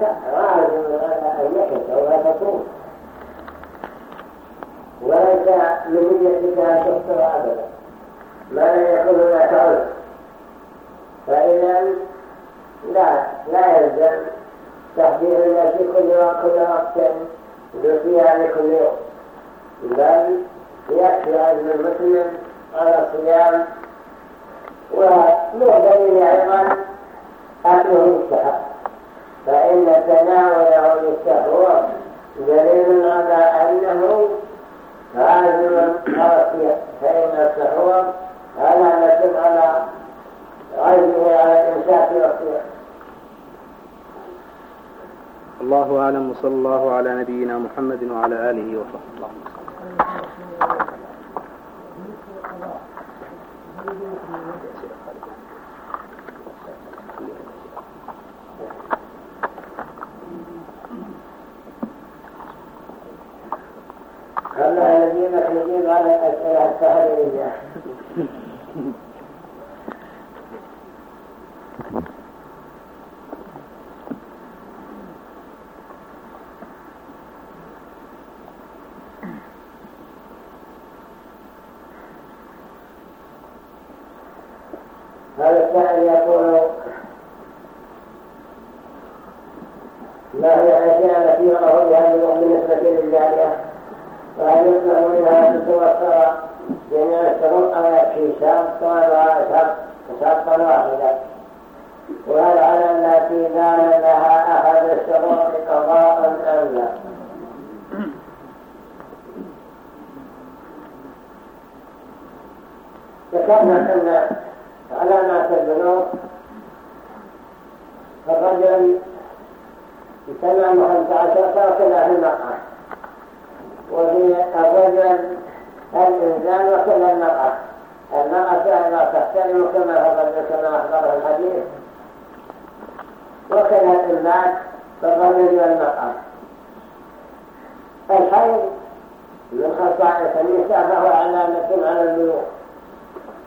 فإنك عازم على أن يحس ولا تصوم وليس من أن تفطر أبدا ما لم يكن هناك عذر فإذا لا لا يلزم تحديد الناس كل وقت وقت بصيام كل يوم بل يكفي عزم المسلم على الصيام وله دليل أيضا أكله مستحق فإن تناوله للسحور دليل على أنه عازم الصيام فإن السحور علامة على عزمه على الإمساك والصيام الله أعلم وصلى الله على نبينا محمد وعلى آله وصحبه. أما الذين يجيب على الأسئلة التحريرية هذا السائل يقول ما هي الأشياء التي يراه بهذه بالنسبة للجارية وهل يطلع منها أن توفر جميع الشروط أو يكفي شرطا شرطا واحدا وهل على التي كان لها أحد الشروط قضاء أم لا ذكرنا أن علامات البنوك فالرجل تمام خمسة عشر وكذا في المرأة وفي الرجل الإنسان وكذا المرأة. المرأة لا تحترم كما كما أخبره الحديث. وكذا الإنسان فالرجل والمرأة. الحيض من خصائص النساء فهو علامة على البلوغ.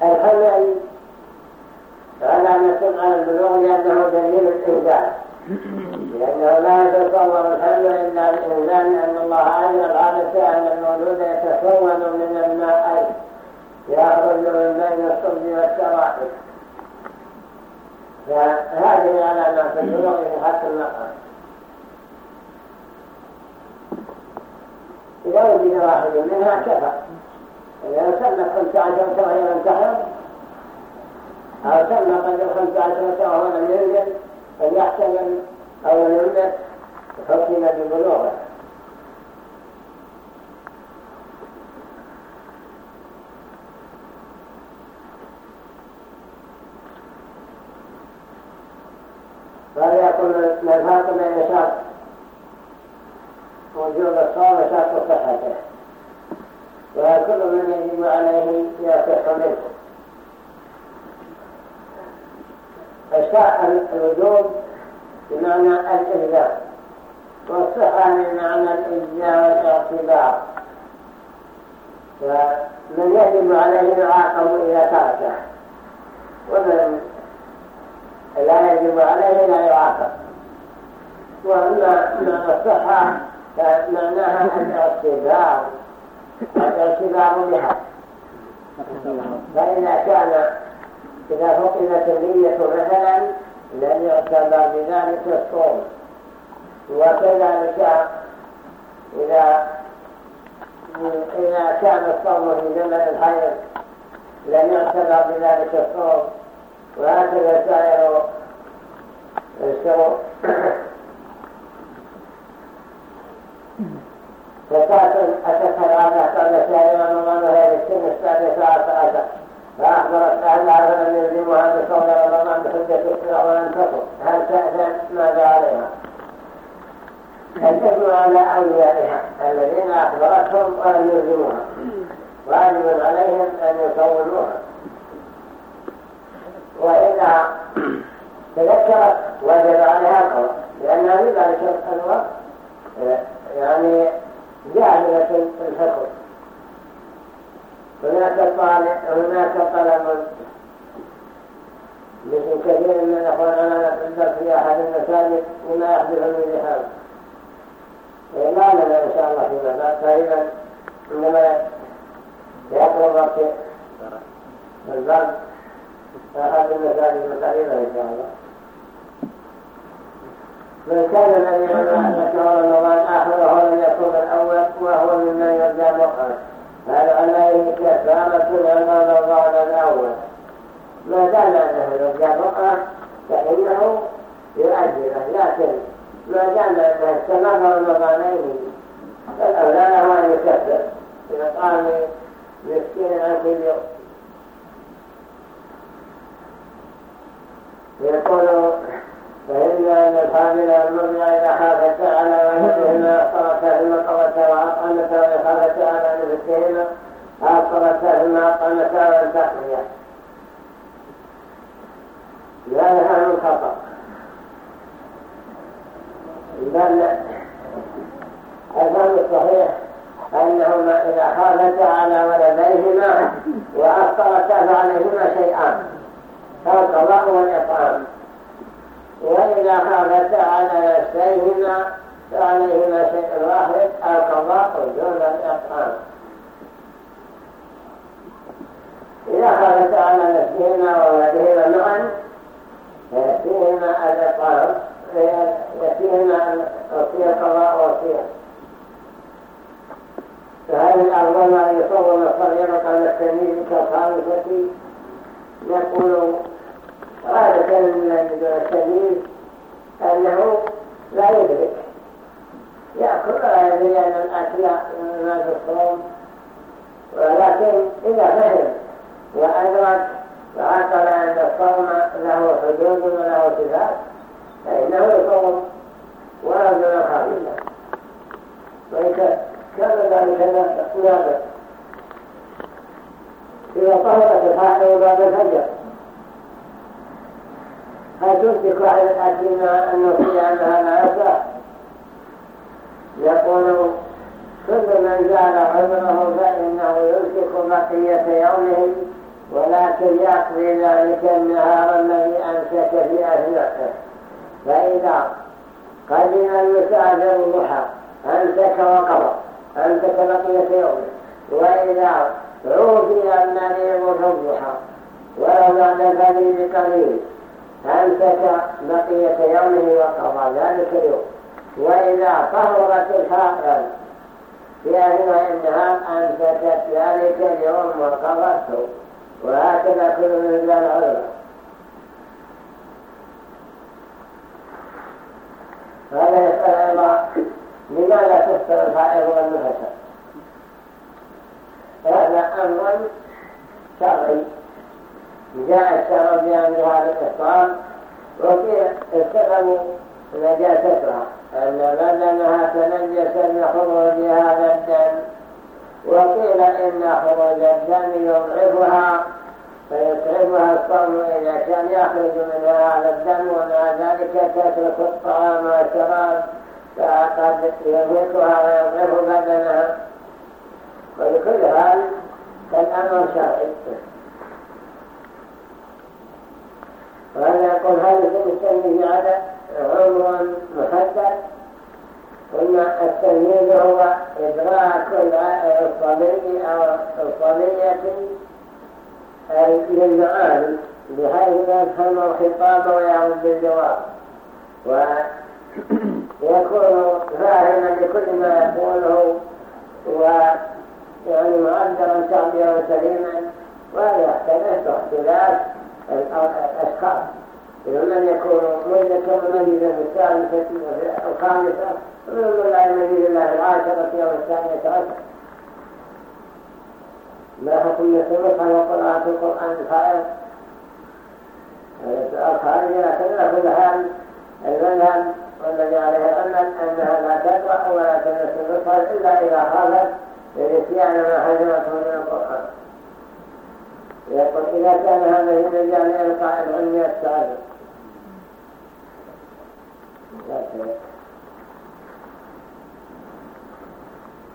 الحمل علامة على البلوغ لأنه دليل الإنسان. لأنه لا يتصور الحمل إلا الإنسان لأن الله علم العادة أن المولود يتكون من الماء يخرج من بين الصلب والشرائط فهذه علامات البلوغ في حق المرأة إذا وجد واحد منها كفى. إذا لم أو سمى قدر خمس عشرة وهو لم ينزل فليحتمل أو يملك حكم ببلوغه. فليكن الفرق بين شرط وجوب الصوم وشرط صحته. وكل من يجب عليه يصح منه الوجوب بمعنى الإلزام والصحة بمعنى الإجزاء والاعتبار فمن يجب عليه يعاقب إذا تركه ومن لا يجب عليه لا يعاقب. وأما الصحة فمعناها الاعتبار. الاعتبار بها فإذا كان إذا فقدت النية مثلا لم يعتبر بذلك الصوم وكذلك إذا إذا كان الصوم في زمن الحيض لم يعتبر بذلك الصوم وهكذا سائر الشروط فتاة أتت هذا قبل شهر رمضان وهي السن السادسة عشر. فأخبرت أهلها فلم يلزمها بصوم رمضان بحجة الإسراء ولم تكن. هل تأذن ماذا عليها؟ الحكم على أوليائها الذين أخبرتهم ولم يلزموها واجب عليهم أن يصوموها وإذا تذكرت وجب عليها القضاء لأنها في ذلك الوقت يعني في الحكم هناك طالب هناك طلب مثل كثير من الأخوان على الدرس في أحد المساجد مما يحدث من ذهاب ما لنا إن شاء الله فيما بعد فإذا عندما يقرب وقت الباب أحد المساجد القريبة إن شاء الله. من كان الذي يقول شهر رمضان آخره لم يكون الأول وهو ممن يرجى مقعد هذا عليه كفارة عن رمضان الأول ما دام أنه يرجى مقعد فإنه يؤجله لكن ما دام أنه استمر رمضانين فالأولى له أن يكفر بإطعام مسكين عن كل يوم يقول فإن أن الحامل والمرضع إذا خافت على ولدهما أفطرتا ثم قضتا وأطعمتا وإن خافتا على نفسهما أطعمتا ولم تقضيا لا يفهم الخطأ. بل الفهم الصحيح أنهما إذا خافتا على ولديهما وأفطرتا فعليهما شيئان فالقضاء والإطعام وإذا خافتا على نفسيهما فعليهما شيء واحد القضاء دون الإطعام إذا خافتا على نفسهما وولدهما معا فيأتيهما الإطعام يأتيهما وصية قضاء وصية فهذه الأرض ما يصور الصغير قبل التمييز كالخامسة يقول غالبا من التمييز أنه لا يدرك. يأكل يدري أن الأكل ما في الصوم ولكن إذا فهم وأدرك وعقل أن الصوم له حدود وله صفات فإنه يصوم ولا من خفيفا وكان ذلك نابع إذا طهرت الحائض بعد الفجر هل تمسك على الأكل أنه في أنها لا يقول كل من زال عمره فإنه يمسك بقية يومه ولكن يقضي ذلك النهار الذي أمسك في أثناءه فإذا قدم المسافر الضحى أمسك وقضى أمسك بقية يومه. وإذا عوفي المريض في الضحى ولو بعد الفجر بقليل أمسك بقية يومه وقضى ذلك اليوم. وإذا طهرت الحائض في أثناء النهار أمسكت ذلك اليوم وقضته وهكذا كل من العلماء هذا يسأل أيضا لماذا تفطر الحائض والنفسة هذا أمر شرعي. جاء الشرع بأن هذا الإفطار وفي السبب نجاستها أن بدنها تنجس بخروج هذا الدم. وقيل إن خروج الدم يضعفها فيتعبها الصوم إذا كان يخرج منها هذا الدم ومع ذلك تترك الطعام والشراب فقد يميتها ويضعف بدنها. ولكل حال فالأمر شرعي. وهذا يقول في عدد عمر محدد؟ قلنا التمييز هو إدراك الصبي أو الصبية للمعاني بحيث يفهم الخطاب ويعود بالجواب ويكون فاهما لكل ما يقوله ويعني معبرا تعبيرا سليما ولا يحتمل اختلاف الأشخاص. من يكون مجدة مجدة في الثالثة وفي الخامسة ومن لا يمجد الله العاشرة يوم الثانية عشر. ما حكم يسمح وقراءة القرآن الفائر هذا سؤال خارجي لكن على كل المذهب والذي عليه الأمل أنها لا تقرأ ولا تنسى البصر إلا إذا خافت لنسيان ما حجمته من القرآن. يقول إذا كان هذا في مجال إلقاء العلم السابق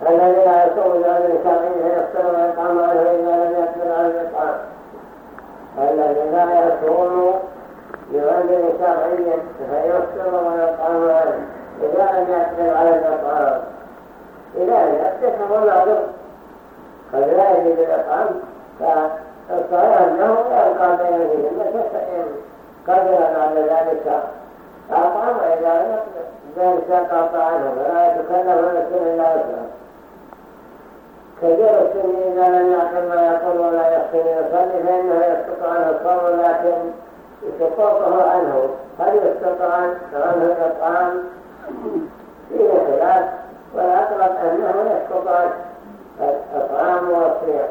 الذي لا يصوم ذلك شرعي فيفطر ويطعم عنه إذا لم يقدر على الإطعام. الذي لا يصوم بوزن شرعي فيفطر ويطعم عنه إذا لم يقدر على الإطعام. إذا لم يقدر معذور قد لا يجد الإطعام فالصحيح أنه يبقى بين يديه فإن قدر بعد ذلك أطعم وإذا لم ذلك قطع عنه ولا يتكلم نفسه إلا وسعه كبير السن إذا لم يعقل ما يقول ولا يحسن يصلي فإنه يسقط عنه الصوم لكن سقوطه عنه هل يسقط عنه الإطعام فيه خلاف والأقرب أنه يسقط عنه الإطعام والصيام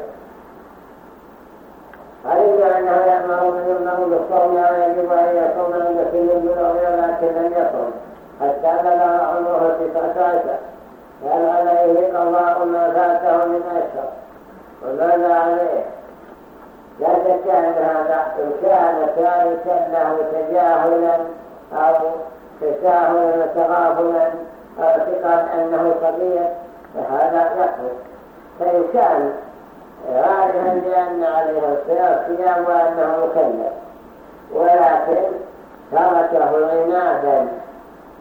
علم أنه يأمر من يؤمر بالصوم ويجب أن يصوم عند سن البلوغ ولكن لم يصوم حتى بلغ عمره تسعة عشر هل عليه قضاء ما فاته من أشهر وماذا عليه لا شك أن هذا إن كان ثالثا له تجاهلا أو تساهلا وتغافلا أو اعتقاد أنه صغير فهذا يقبل فإن كان عارفا بأن عليه الصيام وأنه مكلف. ولكن تركه عنادا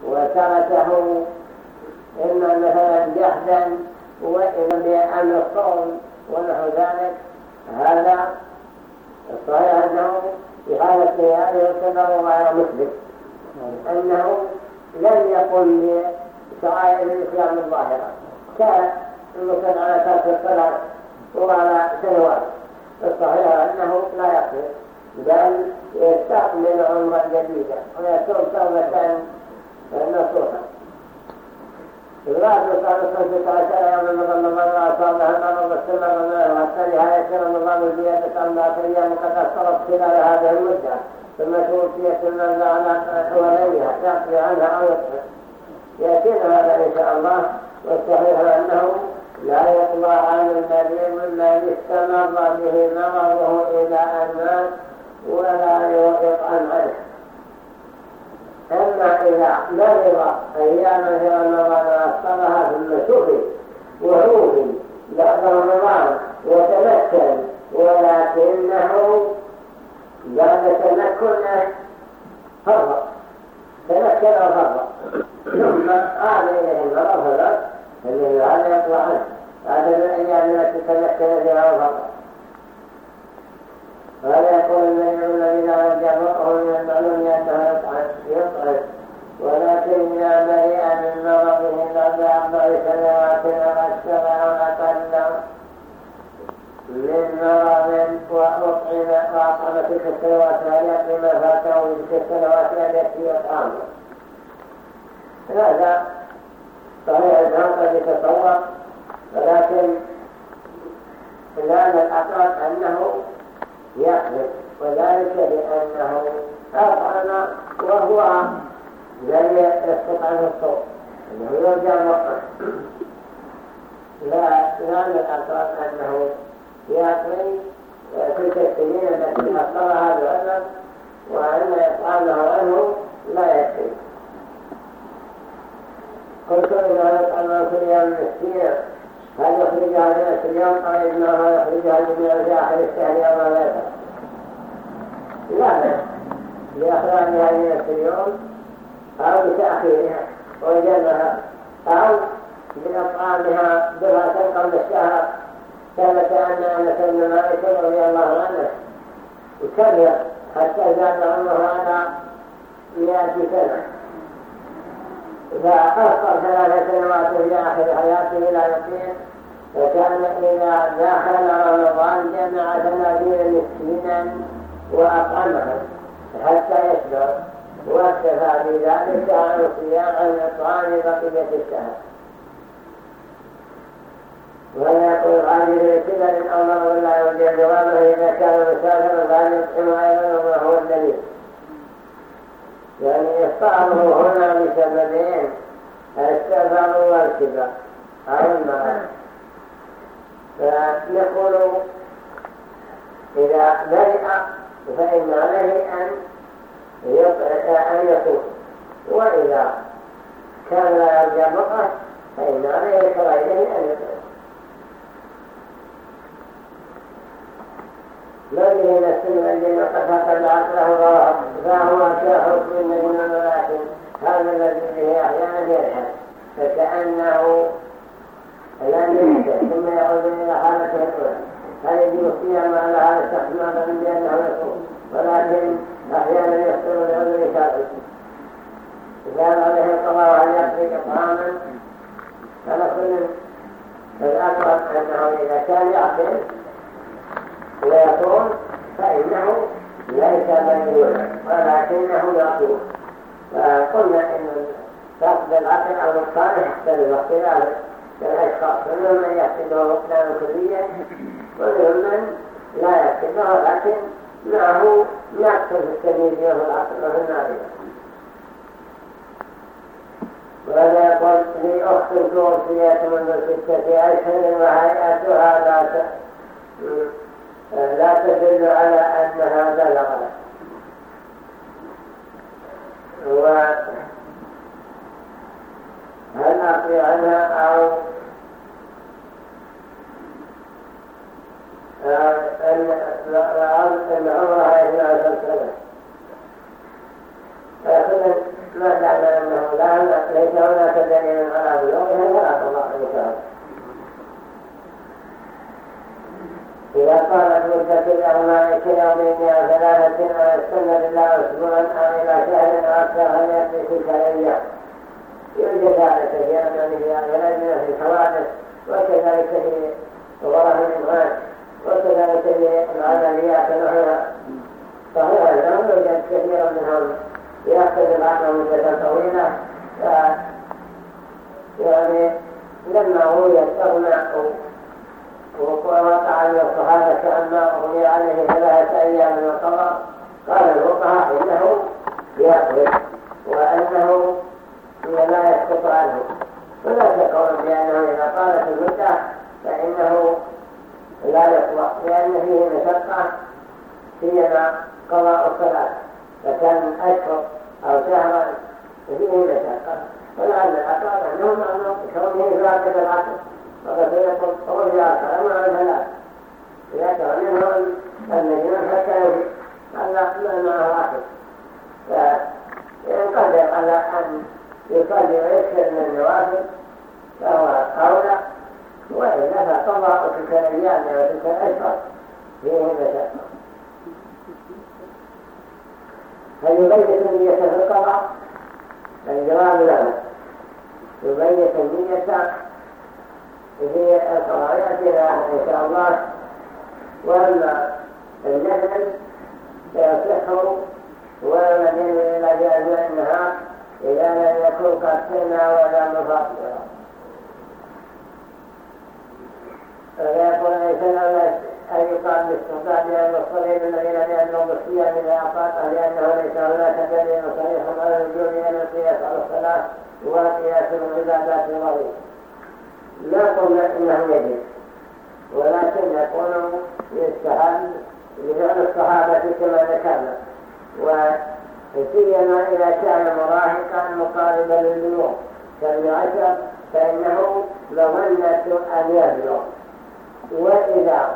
وتركه إما مثلا جهدا وإذا بأن الصوم ونحو ذلك. هذا الصحيح أنه في حالة هذه السبب غير مسلم أنه لم يقل بشرائع الإسلام الظاهرة. كالمسلم على ترك الصلاة وعلى سنوات الصحيح أنه لا يقصر بل يستقبل عمرا جديدا ويكون توبة نصوحا الواحد صار خمسة عشر يوما من رمضان وأصابها المرض واستمر معه حتى نهاية رمضان الزيادة عن ذات أيام قد أثرت خلال هذه المدة ثم توفيت المرضى على حواليها يقضي عنها أو يطفئ يأتينا هذا إن شاء الله والصحيح أنه لا يقضى عن المريض الذي استمر به مرضه إلى أن مات ولا يطعم عنه أما إذا مرض أياما في رمضان وأفطرها ثم شفي وعوفي بعد رمضان وتمكن ولكنه بعد تمكن فرط تمكن وفرط ثم قال إليه المرض فإنه هذا يطلع عنه هذا من الأيام التي تمكن فيها وفرط وهذا يقول النبي الذين رجعوا من المعلوم أنه يطعن ولكن إذا بريء من مرضه بعد أربع سنوات أو أكثر أو أقل من مرض وأطعم وأطعم تلك السنوات هل يقضي ما فاته من تلك السنوات التي يطعم هذا صحيح أنه قد يتصور ولكن الآن الأقرب أنه يحدث وذلك لأنه أطعم وهو لم يسقط عنه الصوت أنه يرجع مقر لا من الأقرب أنه يأتي تلك السنين التي أصلها العلم وأن إطعامه عنه لا يكفي قلت إذا يطعم كل يوم مسكين هل يخرجها لنفس اليوم أو إنه يخرجها لجميع في آخر الشهر أو ما ذلك لا بأس لإخراجها لنفس اليوم أو لتأخيرها وجمعها أو بإطعامها دراسة قبل الشهر ثبت أن أنس بن مالك رضي الله عنه كبر حتى زاد عمره على مئة سنة. فأفطر ثلاث سنوات في آخر حياته لا يطيق وكان إذا دخل رمضان جمع ثلاثين مسكينا وأطعمهم حتى يشبع واكتفى بذلك عن صيام عن إطعام بقية الشهر. ولا يقول عاجل كبر أو مرض لا يرجع جوابه إذا كان مسافرا فهل يطعم أيضا وما هو الدليل يعني إفطاره هنا بسببين. السفر والكبر أو المرض فنقول إذا برئ فإن عليه أن أن وإذا كان لا يرجع بقى فإن عليه كغيره أن يطعم نفس الذي قد فقد عقله فهو كحكم النجم ولكن هذا الذي به أحيانا يلحق فكأنه لم يحدث ثم يعود إلى حالته الأولى. هل يجب ما لها استحمالا بأنه يصوم ولكن أحيانا يصوم لعذر شرعي إذا عليه القضاء أن يقضي طعاما كل الأقرب أنه إذا كان يعقل ويصوم فإنه ليس مجنونا ولكنه يصوم فقلنا إن فقد العقل أو الصالح يختلف اختلاف الأشخاص منهم من يفقده فقدانا كليا ومنهم من لا يفقده لكن معه نقص في التمييز وفي العقل وفي النابلة وهذا يقول لي أخت توفيت منذ ستة أشهر وهيئتها لا لا تدل على أنها بلغت هل أقضي عنها أو أن عمرها يجمع عشر سنة فيقول ما دام أنه لا ليس هناك دليل على بلوغها ولا تضع إن شاء الله إذا قالت مدة الأرماء كيومين أو ثلاثة أو السنة لله أسبوعا أو إلى شهر أو أكثر تلك الأيام يوجد هذا كثيرا من بلادنا في الحوادث وكذلك في غرف الإبغاث وكذلك في العمليات نحوها صحيح أنه يوجد كثيرا منهم يأخذ العقل مدة طويلة ف يعني لما رويت أغنى ووقع من الصحابة كأن أغني عليه ثلاثة أيام من القضاء قال الفقهاء إنه يأخذ وأنه لا يسقط عنه. ولا تقول بأنه إذا قالت المدة فإنه لا يطلق لأن فيه مشقة فيما قضاء الصلاة. فكان أشهر أو شهرا فيه مشقة. ولعل الأقرب أنهم أنهم كونه فاقد العقل. وقد يقول قول يا أكثر ما ثلاث إذا كان منهم يجب هذا ما معه عقل فينقدر على أن يصلي ويكثر من النوافل فهو أولى وإلا فقضاء تلك الأيام وتلك الأشهر فيه مشقة هل يبيت النية في القضاء الجواب لا يبيت النية في القضاء يأتينا إن شاء الله. وأما النفل فيصح ولا مدين إلى النهار إذا لم يكن سمع ولا مفطرا فيقول ليس له أن يقال باستطاع لأن الصليب الذين لأنه بالصيام إذا أعطاته لأنه ليس هناك دليل صريح على الوجود أن القياس على الصلاة وقياس العبادات الغريب. لا قلنا إنه يجب. ولكن يقول يستحب لفعل الصحابة كما ذكرنا. سيما إذا كان مراهقا مقاربا للبلوغ كان عشر فإنه مظنة أن يبلغ. وإذا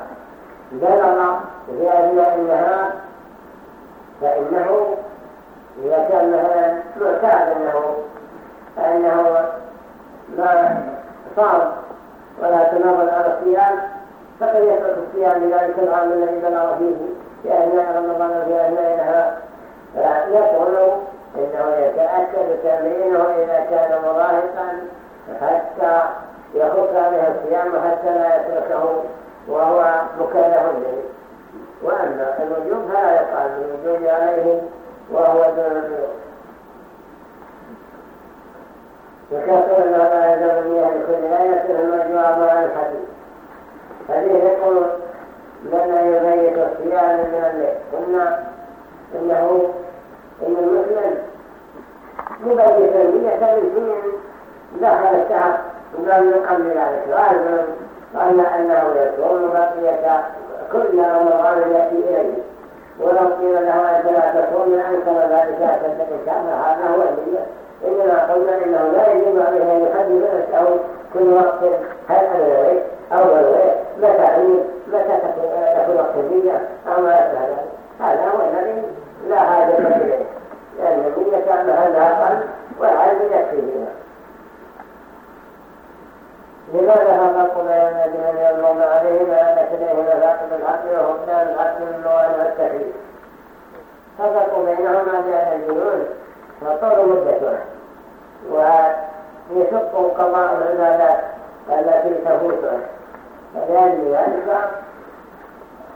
بلغ في أثناء النهار فإنه إذا كان مثلا معتاد أنه فإنه ما صار ولا تنظر على الصيام فقد يترك الصيام لذلك العام الذي بلغ فيه؟ في أثناء رمضان وفي أثناء النهار يقول إنه يتأكد تمرينه إذا كان مراهقا حتى يخف عليه الصيام حتى لا يتركه وهو مكلف به. وأما الوجوب فلا يقال الوجوب عليه وهو دون البلوغ وكثر أنه لا يزال المياه لكل ليلة المجموعة عن الحديث حديث يقول لنا يبيت الصيام من الليل قلنا انه ان المسلم مبيت النية من دخل الشهر ولم يقم ذلك غالبا قال انه يكون بقية كل رمضان ياتي اليه ولو قيل له انت لا تكون انكر ذلك اشد الانكار هذا هو النية إنما قلنا إنه لا يجب عليه أن يحدد نفسه كل وقت هل أنا ذلك أو غير متى أني متى تكون وقت الدنيا أو ما يشبه ذلك. هذا هو الذي لا حاجة إليه. لأن النية كان ناقا والعلم يكفيهما لماذا هذا قلنا أن الذين يظلم عليهما أن كليهما فاقد العقل وهم لا العقل من نوع التحيل هذا قلنا إنهما لأن الجنود فطول مدته. ويشق قضاء العبادات التي تفوته فلأجل ذلك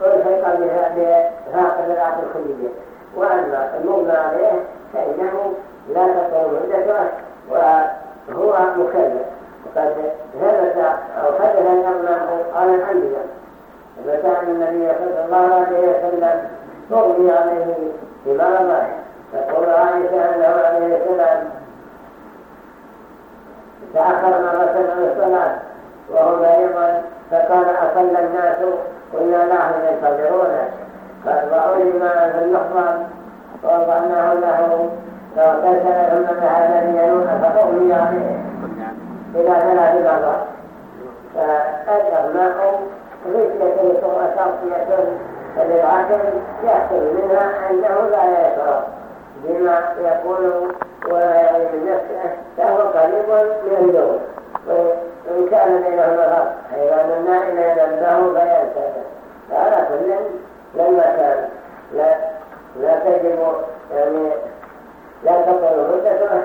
ألحق بفاقد العقل الكلية وأما المغنى عليه فإنه لا تطول مدته وهو مكلف. وقد ثبت أو حدث أنه قال الأنبياء. فكان النبي صلى الله عليه وسلم تغني عليه بمرضه تقول عائشة أنه عليه السلام تأخر مرة عن الصلاة وهو أيضا فقال أصلى الناس قلنا لا ينتظرونه قال وعلم في المحضر ووضعناه له فاغتسل ثم ذهب لينون فأغني عليه. إلى ثلاث مرات. فالأغماء غشية وتغطية فللعاقل يحصل منها أنه لا يشعر. بما يقول نفسه فهو قريب من الجو وإن كان بينهما فرق حيوان النائم ينبه فينتهي فعلى كل لما كان. لا لا تجب يعني لا تطل مدته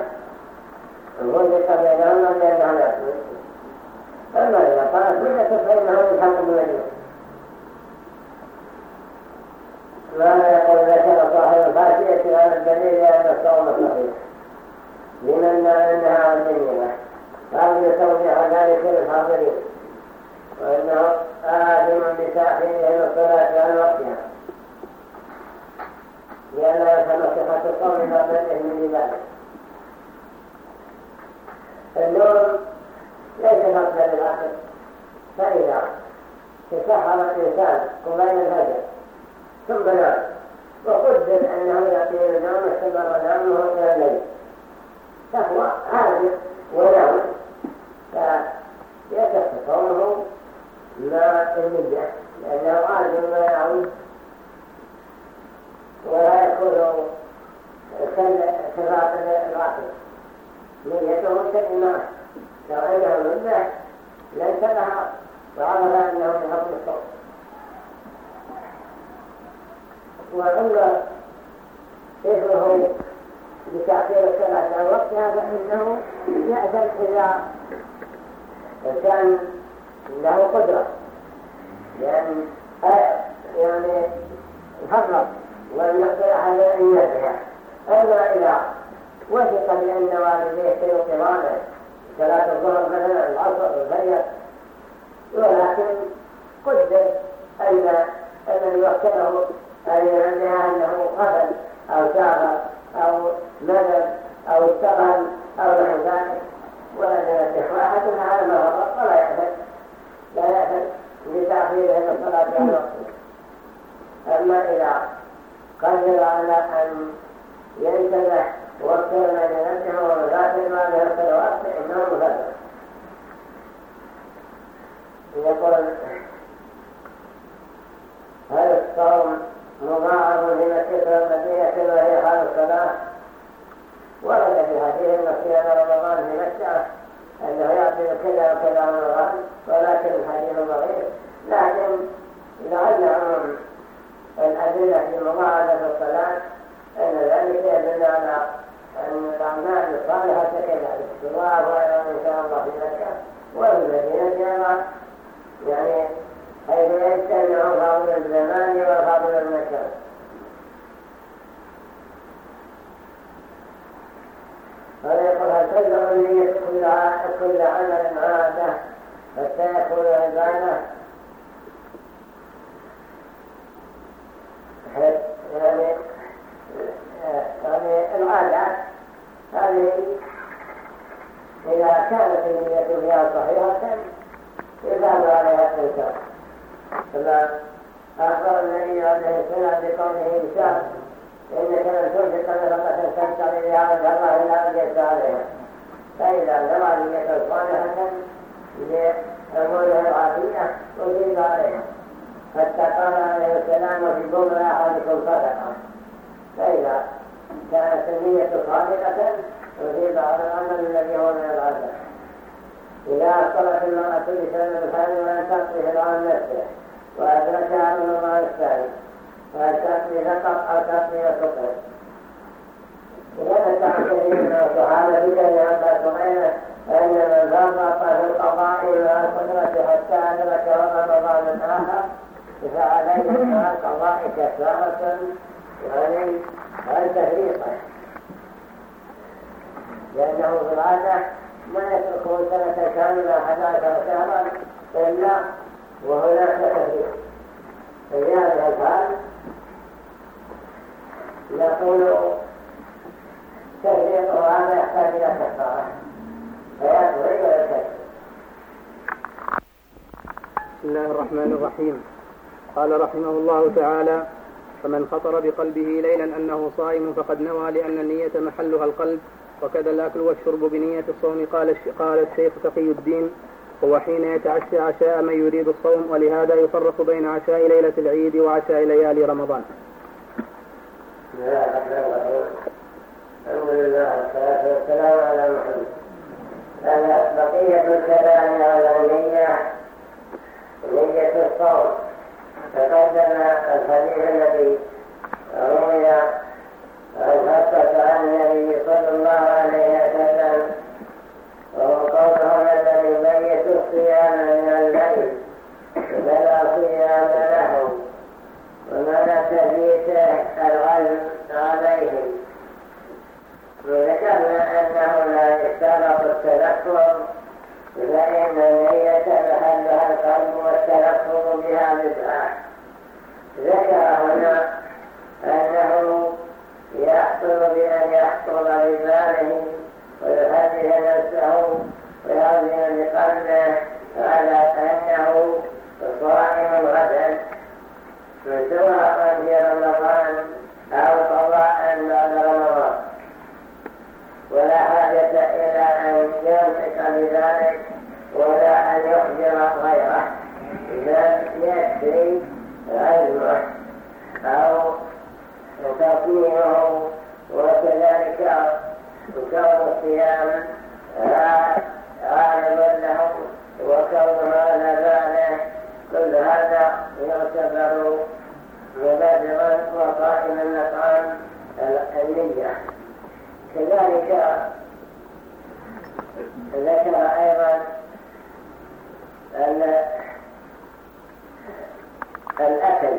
الغلق بينهما بأنها لا أما إذا قالت مدته فإنه يلحق بمدينه ماذا يقول ذكر صاحب الفاتحة على الدليل أن الصوم صحيح لمن أنها عن دينه قال يتوضح ذلك للحاضرين وإنه آثم بتأخيره الصلاة عن وقتها. لأن يتمسك الصوم إلى بدءه من ذلك النور ليس فقط للعقل فإذا تسحر الإنسان قبيل الفجر ثم نام وقدر أنه يطير النوم استمر نومه إلى الليل فهو هادئ ونام فيكف صومه مع النية لأنه عادل ما يعود ولا يكون كفاءة الراحل نيته كلمة. لو أنه ليس لها وعرف أنه من حكم الصوم وأما إثره بتأخير الصلاة. عن وقتها فإنه يأثم إذا كان له قدرة. لأن يعني فرط ولم يقدر أحد أن يدعى أما إذا وثق بأن والديه سيقرانه صلاة الظهر مثلا العصر والفجر ولكن قدر أن أن يوكله أن يعنيها أنه قتل أو سافر أو مدد أو اشتغل أو نحو ذلك. ولا واحد على ما فرط ولا يأثم لا يأثم بتأخيره الصلاة عن وقته أما إذا قدر على أن ينتبه وقت ما ينبه ومفاتر ما له الصلوات فإنه مفاتر يقول هل الصوم مضاعف لمكة والمدينة وهي حال الصلاة. ورد في حديث المسيح رمضان في مكة أنه يعطي كذا وكذا رمضان ولكن الحديث ضعيف. لكن لعل عموم الأدلة في مضاعفة الصلاة أن ذلك يدل على أن الأعمال الصالحة كذلك تضاعف إن شاء الله في مكة وفي المدينة أيضا يعني حيث يجتمع فاضل الزمان وفاضل المكان؟ هل تجمع النية كل عمل عادة حتى يكون عبادة. يعني يعني العادة هذه إذا كانت النية فيها صحيحة يزال عليها الإنسان. كما أخبر النبي عليه السلام بقوله إنسان إنك لن تنفق نفقة بها وجه الله إلا أن يجد عليها فإذا نوى نية صالحة لأموره العافية أجيب عليها حتى قال عليه السلام وفي بغض أحدكم صدقة. فإذا كانت النية صادقة وفي بعض العمل الذي هو من العدل إذا أصلت المرأة بسبب الحال ولم تقضي عن نفسه وأدركها من الله الثاني فهل تقضي فقط أو تقضي وتقضي وذكر كثير من الصحابة بكل عباس وغيره أن من فرط في القضاء مع القدرة حتى أدرك رمضان آخر فعليه مع القضاء كفارة يعني التفريطة لأنه في العادة ما يتركه سنة كاملة حتى عشر شهرا إلا وهناك تفريط في هذا الحال نقول تفريطه هذا يحتاج إلى كفارة بسم الله الرحمن الرحيم. قال رحمه الله تعالى فمن خطر بقلبه ليلا أنه صائم فقد نوى لأن النية محلها القلب وكذا الأكل والشرب بنية الصوم قال قال الشيخ تقي الدين هو حين يتعشى عشاء من يريد الصوم ولهذا يفرق بين عشاء ليلة العيد وعشاء ليالي رمضان. بسم الله الرحمن الرحيم. الحمد لله والصلاة والسلام على محمد. بقية الكلام على النية نية الصوم تقدم الحديث الذي روي حفصة عن النبي صلى الله عليه وسلم وهو قوله الذي يبيت الصيام من الليل فلا صيام له ومعنى تبيته الغلب عليهم وذكرنا انه لا يشترط التلفظ فإن النية محلها القلب والتلفظ بها بدعة ذكر هنا أنه يحصل بأن يحصل بباله ويهدئ نفسه ويهدئ بقلبه على أنه صائم غدا. سواء في رمضان أو قضاء بعد رمضان ولا حاجة إلى أن ينطق بذلك ولا أن يخبر غيره. بل يكفي علمه أو تقييمه كون الصيام غالبا له وكون هذا باله كل هذا يعتبر مبادرا وقائما مقام النية كذلك ذكر أيضا أن الأكل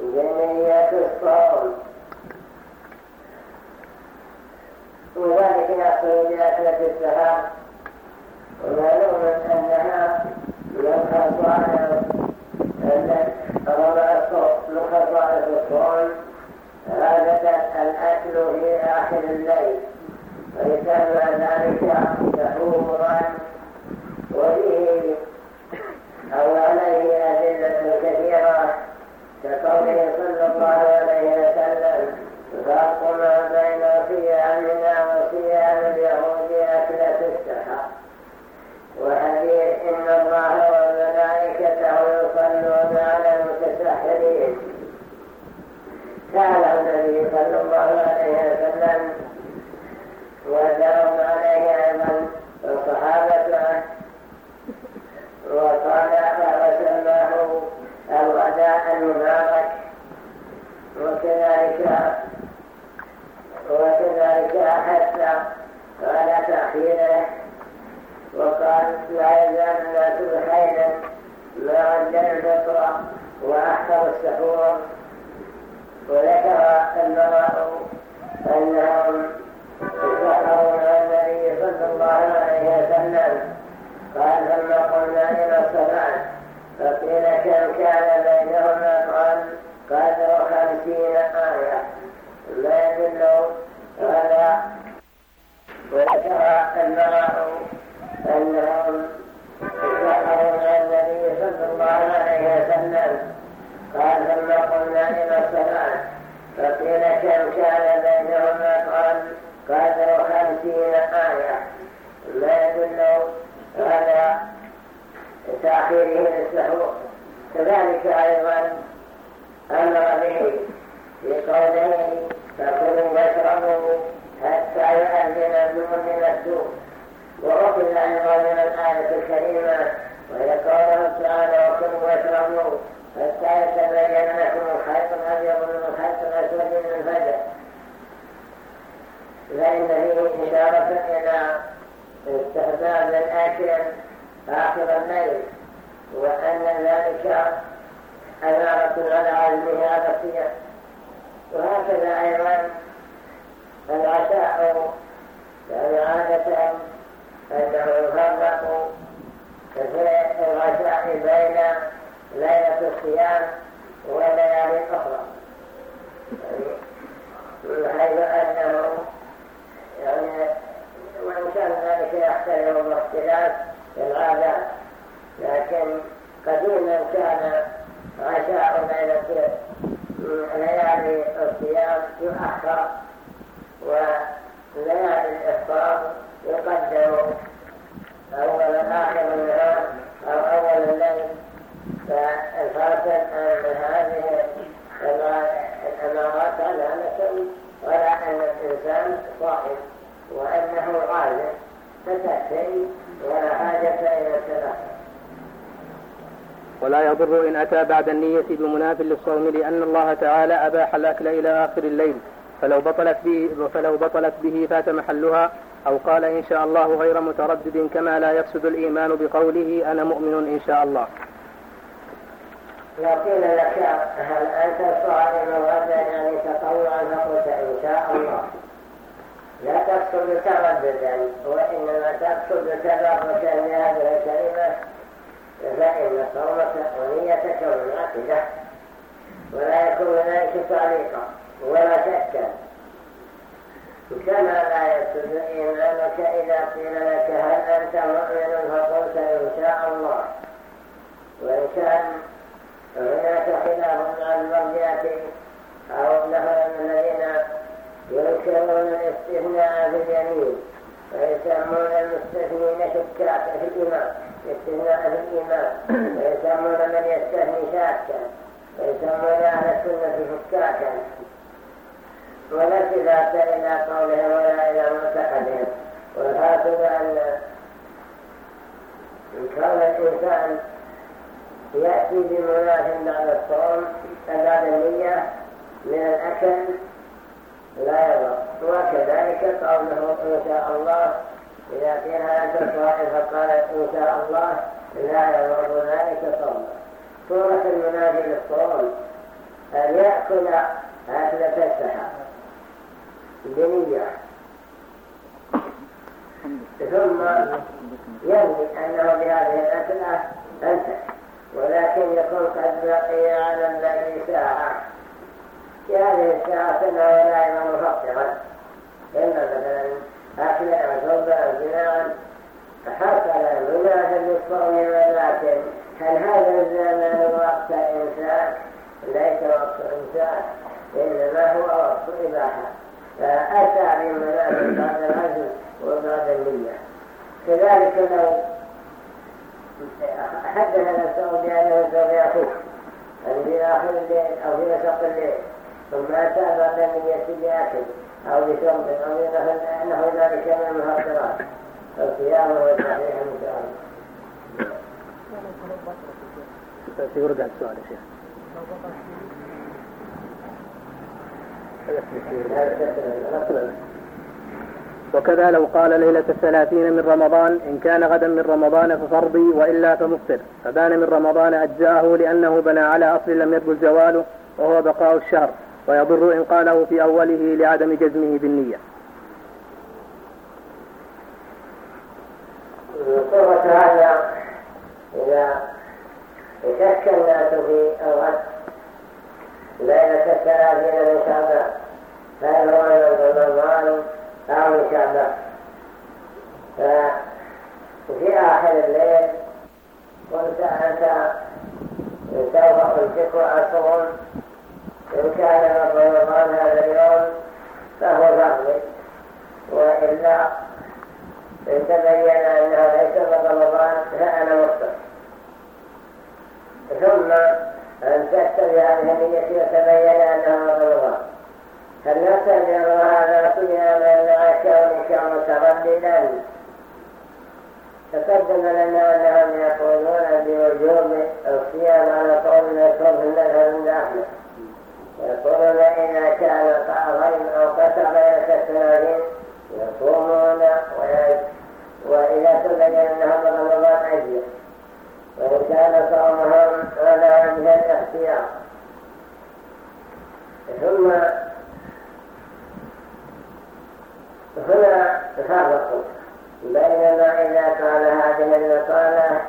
جمعية الصوم. وذلك يحصل بأكلة السهام. ومعلوم أنها من خصائص من خصائص الصوم عادة الأكل في آخر الليل. ويسمى ذلك سحورا وفيه أو عليه أدلة كثيرة كقوله صلى الله عليه وسلم. فرق ما بين صيامنا وصيام اليهود أكلة السحر وحديث إن الله وملائكته يصلون على المتسحرين سأل النبي صلى الله عليه وسلم ودرب عليه أيضا الصحابة. وقال وسماه الغداء المبارك. وكذلك وكذلك حتى على تأخيره. وقال لا يزال الناس بخير ما عجل الفطر وأحضر السحور. وذكر لا يدل على وذكر المرأة أنهم ذكروا عن النبي صلى الله عليه وسلم قال ثم قلنا إلى الصلاة فقيل كم كان بينهما قال قدر خمسين آية لا يدل على تأخيره للسحور كذلك أيضا أمر به في قوله فكلوا واشربوا حتى يؤذن المؤمن السوء وأخذ أيضا من الآية الكريمة وهي قوله تعالى وكلوا واشربوا حتى يتبين لكم الخيط الأبيض من الخيط الأسود من الفجر فإن فيه إشارة إلى استخدام الأكل آخر الليل وأن ذلك أمارة على علمه على الصيام وهكذا أيضا العشاء يعني عادة أنه يفرق في العشاء بين ليلة الصيام وليالي أخرى يعني حيث أنه يعني وإن كان ذلك يحترم باختلاف العادات لكن قديما كان عشاء ليلة ليالي الصيام يؤخر وليالي الإفطار يقدم أول آخر النهار أو أول الليل فالفاصل أن هذه الأمارات علامة ولا أن الإنسان صائم وأنه عالم فتأتي ولا حاجة إلى الثلاثة ولا يضر إن أتى بعد النية بمناف للصوم لأن الله تعالى أباح الأكل إلى آخر الليل. فلو بطلت به فلو بطلت به فات محلها أو قال إن شاء الله غير متردد كما لا يفسد الإيمان بقوله أنا مؤمن إن شاء الله. لو قيل لك هل أنت صائم غدا يعني تطوعا؟ فقلت إن شاء الله. لا تقصد ترددا وإنما تقصد تبركا لهذه الكلمة فإن صومك ونيتك منعقدة ولا يكون ذلك تعليقا ولا شكا كما لا يفسد إيمانك إذا قيل لك هل أنت مؤمن فقلت إن شاء الله. وإن كان هناك خلاف عن المرجئة أو مثلا الذين ينكرون الاستثناء في اليمين ويسمون المستثنين شكاكا في الإيمان استثناء الإيمان ويسمون من يستثني شاكا ويسمون أهل السنة شكاكا ولا صفات إلى قولهم ولا إلى معتقدهم والحاصل أن كون الإنسان يأتي بمناف بعد الصوم بعد النية من الأكل لا يضر. وكذلك قوله إن شاء الله إذا قيل أنت صائم فقال إن شاء الله لا يضر ذلك صوم سورة المنادي للصوم أن يأكل أكلة السحر. بنية. ثم ينوي أنه بهذه الأكلة أنت ولكن يكون قد بقي على الذي ساعة. في هذه الساعة فإنه لا يمر مفطرا. إما مثلا أكل أو شرب أو جماعا حصل مناسب للصوم ولكن هل هذا الزمن وقت إمساك ليس وقت إمساك إنما هو وقت إباحة. فأتى بمناسب بعد العزم وبعد النية. كذلك لو حدث نفسه بأنه سوف يأخذ في آخر الليل أو في وسط الليل ثم أتى بعد النية بأكل أو بشرب أو نحو ذلك من المهاجرات فالصيام صحيح إن شاء الله. يرجع السؤال يا شيخ. وكذا لو قال ليلة الثلاثين من رمضان إن كان غدا من رمضان ففرضي وإلا فمفطر فبان من رمضان أجزاءه لأنه بنى على أصل لم يدخل زواله وهو بقاء الشهر ويضر إن قاله في أوله لعدم جزمه بالنية. صورة هذا إذا شك الناس في الغد ليلة الثلاثين من شعبان فهل هو من رمضان أو من شعبان ففي آخر الليل قلت أنت سوف أمسك أصوم من هذا اليوم فهو فضلي وإلا إن تبين أنه ليس من رمضان فأنا مفطر ثم أن تكتب هذه النية وتبين أنها من رمضان هل نعتبر هذا صياما كونك مترددا تقدم لنا انهم يقولون بوجوب الصيام على قول يكون في المذهب احمد يقولون اذا كان طعامين أو قطعين كالثلاثين يصومون وإذا تبين أنهم رمضان أجل وإن كان صومهم على وجه الاحتياط ثم هنا فرقوا بينما إذا قال هذه المقالة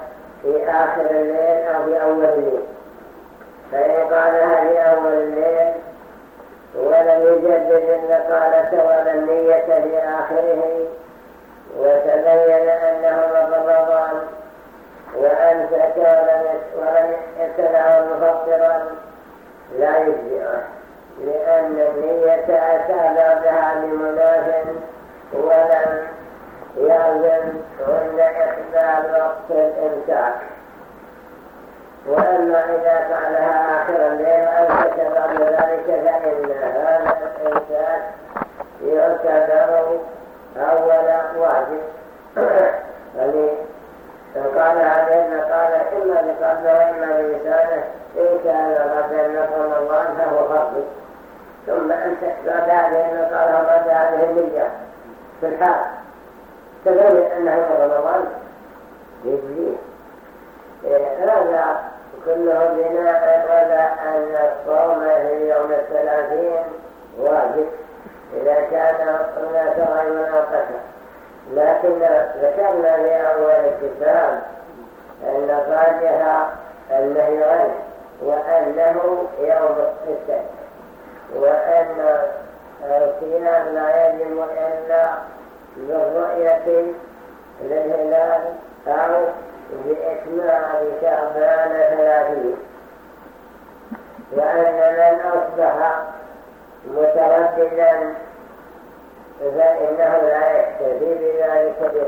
في آخر الليل أو في أول الليل. فإن قالها في أول الليل ولم يجدد المقالة ولا النية في آخره وتبين أنه رمضان وأمسك ولم يتنعم مفطرا لا يجزئه لأن النية أتى بعدها بمناف ولم يعزم هن إخلال وقت الإمساك وأما إذا فعلها آخر الليل أو كتب ذلك فإن هذا الإمساك يعتبر أول واجب يعني قال عليه قال إما بقلبه وإما بلسانه إن كان غدا نقل الله فهو فرض ثم أنت بعد هذه قال بعد هذه النية. في الحال. تبين أنه رمضان يجزيه هذا كله بناء على أن الصوم في يوم الثلاثين واجب إذا كان هناك غير قتل لكن ذكرنا في أول الكتاب أن الراجح النهي عنه وأنه يوم السبت وأن الصيام لا يجب إلا بالرؤية للهلال أو بإكمال شعبان ثلاثين وأن من أصبح مترددا فإنه لا يكتفي بذلك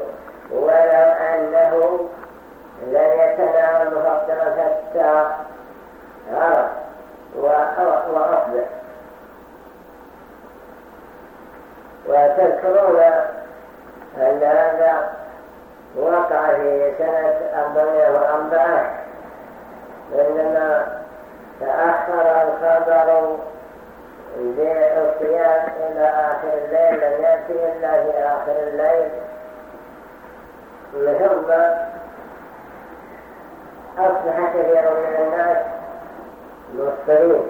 ولو أنه لن يتناول مفطرا حتى عرف وأصبح وتذكرون أن هذا وقع في سنة أربعين وأربعة عندما تأخر الخبر بالصيام إلى آخر الليل لم يأتي إلا في آخر الليل ثم أصبح كثير من الناس مفطرين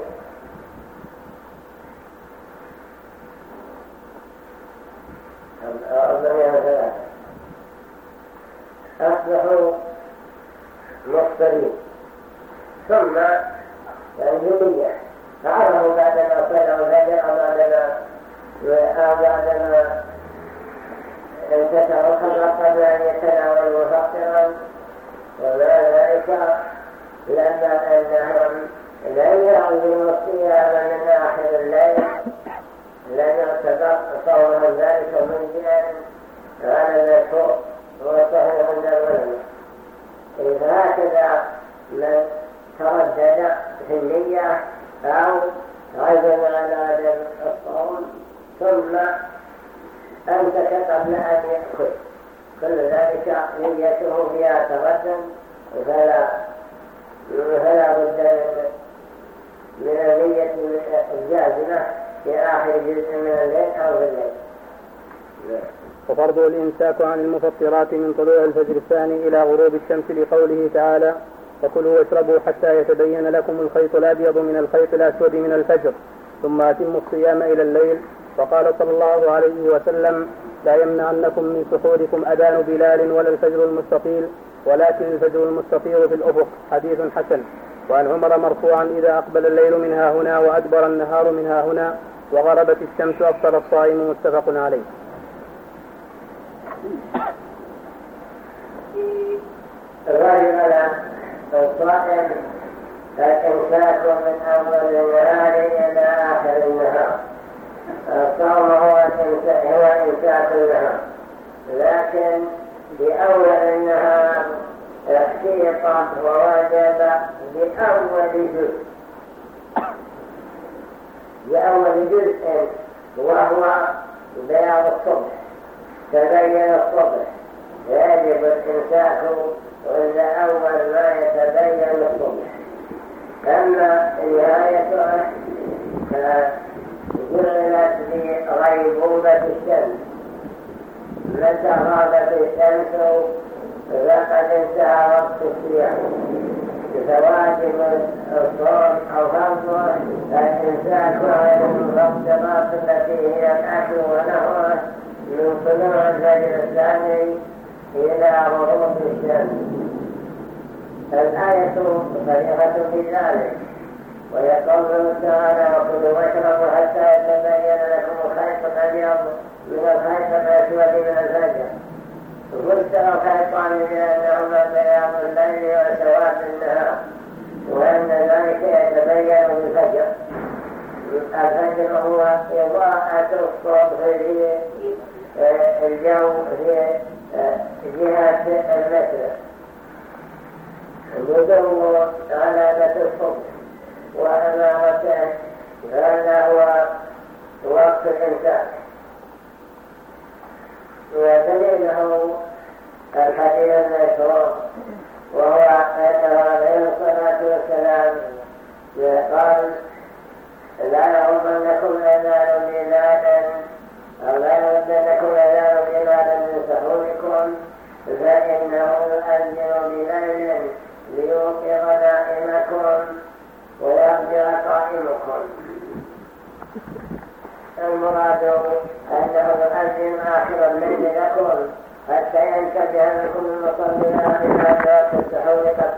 أصبحوا مفطرين ثم الجنية فعرفوا بعدما أو بعدما أو بعدما انتشروا الخمر قبل أن يتناولوا مفطرا وما ذلك لما أنهم لم يعظموا الصيام من آخر الليل. لم يعتبر صومهم ذلك منزلا على المشهور وصحيح عند العلماء هكذا من تردد في النية أو عزم على عدم الصوم ثم أمسك قبل أن يأكل كل ذلك نيته فيها تردد فلا فلا بد من النية الجازمة في آخر جزء من الليل أو في الليل وفرض الإمساك عن المفطرات من طلوع الفجر الثاني إلى غروب الشمس لقوله تعالى فكلوا واشربوا حتى يتبين لكم الخيط الأبيض من الخيط الأسود من الفجر ثم أتموا الصيام إلى الليل وقال صلى الله عليه وسلم لا يمنعنكم من سحوركم أذان بلال ولا الفجر المستطيل ولكن الفجر المستطير في الأفق حديث حسن. وعن عمر مرفوعا إذا أقبل الليل منها هنا وأدبر النهار منها هنا وغربت الشمس أفطر الصائم متفق عليه. الواجب على الصائم الإمساك من أول النهار إلى آخر النهار. الصوم هو إمساك النهار. لكن بأول النهار احتيط ووجب بأول جزء. بأول جزء وهو بياض الصبح. تبين الصبح يجب الإمساك وإلا أول ما يتبين الصبح أما نهايته فجعلت بغيبوبة الشمس. متى غابت الشمس فقد انتهى وقت الصيام فواجب الصوم أو فرضه الإمساك عن الربطات التي هي الأكل ونهره من طلوع الفجر الثاني إلى غروب الشمس الآية صريحة في ذلك وهي قوله تعالى وكلوا واشربوا حتى يتبين لكم الخيط الأبيض من الخيط الأسود من الفجر فسر الخيطان بأنهما بياض الليل وسواد النهار وأن ذلك يتبين بالفجر الفجر هو إضاءة الصبح الجو في جهة المشرق بدو علامة الصبح وأمامته هذا هو وقت الإنسان. ودليله الحديث المشهور وهو أنه عليه الصلاة والسلام قال لا يغضنكم إنال بلادا أو لا يغضنكم إنال بلادا من سحوركم فإنه يؤذن بليل ليوقظ نائمكم ويرجع قائمكم المراد أنه يؤذن آخر الليل لكم حتى ينتبه لكم المصلين إلى ذات السحور قد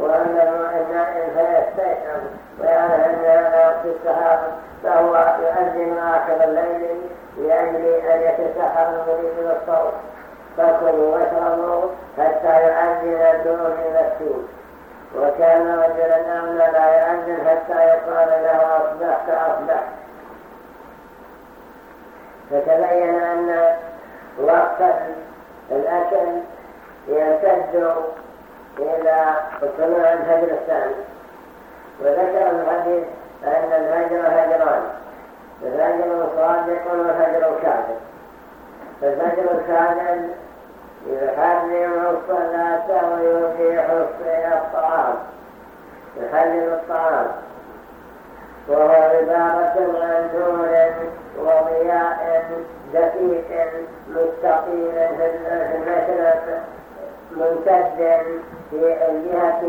وأن النائم فيستيقظ ويعلم أن وقت السحر فهو يؤذن آخر الليل لأجل أن يتسحر المريد بالصوت. فكلوا واشربوا حتى يؤذن الدور المسجود وكان رجلا أمن لا يؤذن حتى يقال له أصبحت أصبحت. فتبين أن وقت الأكل يمتد إلى طلوع الفجر الثاني. وذكر الحديث أن الفجر هجران. الفجر صادق وفجر كاذب فالفجر الكاذب يحرم الصلاة ويبيح الطعام. يحرم الطعام. وهو عبارة عن نور وضياء دقيق مستقيم في المشرق ممتد في الجهة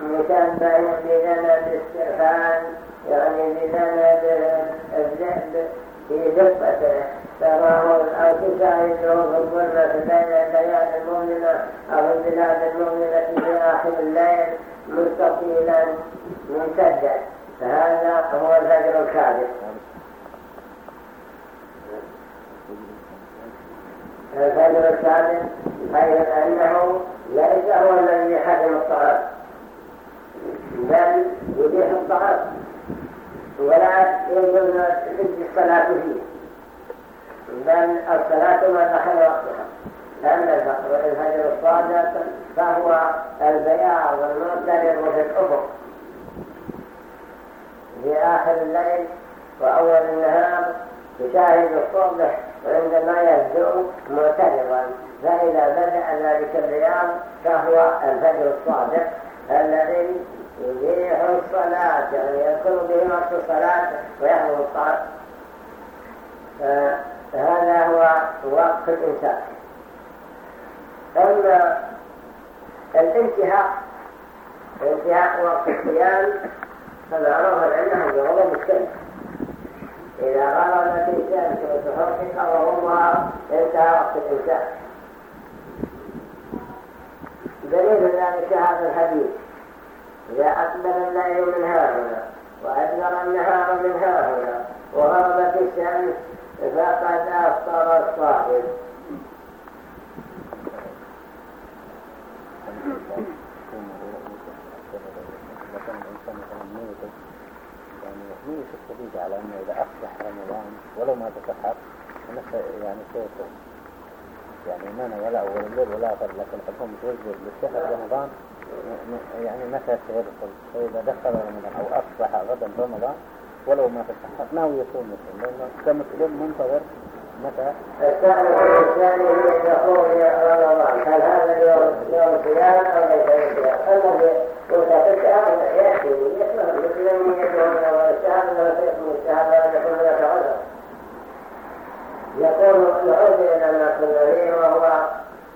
مشبه بذنب السرحان يعني بذنب الذئب في دقته تراه أو تشاهده في الظلمة بين الليال المؤمنة أو البلاد المؤمنة في آخر الليل مستطيلا ممتدا فهذا هو الفجر الكاذب. الفجر الكاذب حيث أنه ليس هو الذي يحرم الطعام. بل يبيح الطعام. ولا يجوز تجد الصلاة فيه بل الصلاة ما دخل وقتها. لأن الفجر الصادق فهو البياض والمعتبر في الأفق في آخر الليل وأول النهار تشاهد الصبح وعندما يبدو معترضا. فإذا بدأ ذلك الرياض فهو الفجر الصادق الذي يبيح الصلاة يعني يدخل به وقت الصلاة ويحضر الطعام فهذا هو وقت الإنسان. أما الانتهاء انتهاء وقت الصيام فمعروف أنه بغضب الشمس إذا غربت الشمس وتحقق وغمها انتهى وقت الإنسان. دليل ذلك هذا الحديث. إذا أقبل الليل من هنا وأدبر النهار من هنا وغربت الشمس فقد أفطر الصائم يعني الشديدة على أنه إذا أصبح رمضان ولو ما تسحر يعني سيصوم يعني ما ولا أول الليل ولا آخر لكن حكم متوجه للشهر رمضان يعني متى سيدخل فإذا دخل رمضان أو أصبح غدا رمضان ولو ما تصحت ناوي يصوم مسلم لأنه كمسلم منتظر متى؟ السنة الثاني هي دخول رمضان هل هذا اليوم يوم صيام أو ليس صيام؟ الذي الشهر يأتي يسمع يدعو أول الشهر لو سيكون الشهر ولا يكون لك يقول العذر لما كنا فيه وهو